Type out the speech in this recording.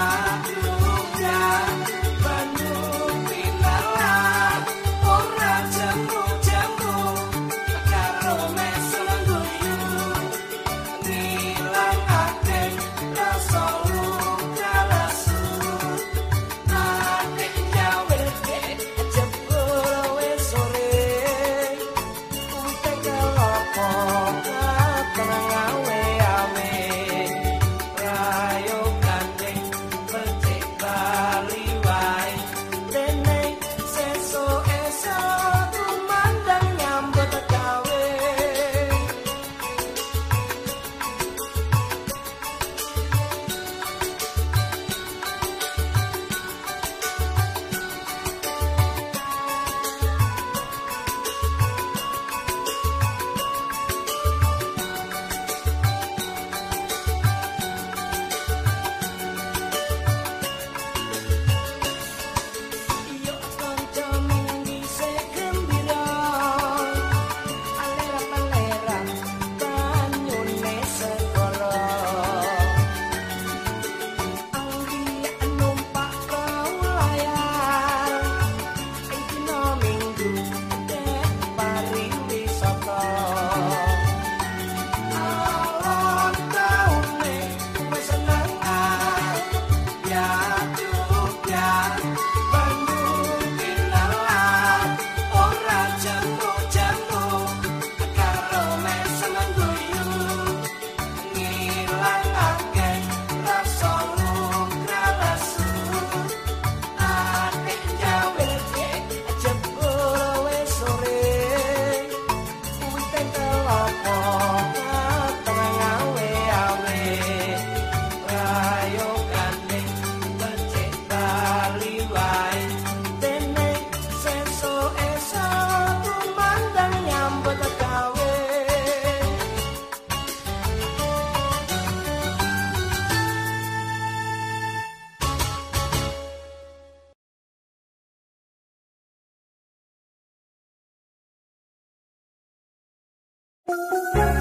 now.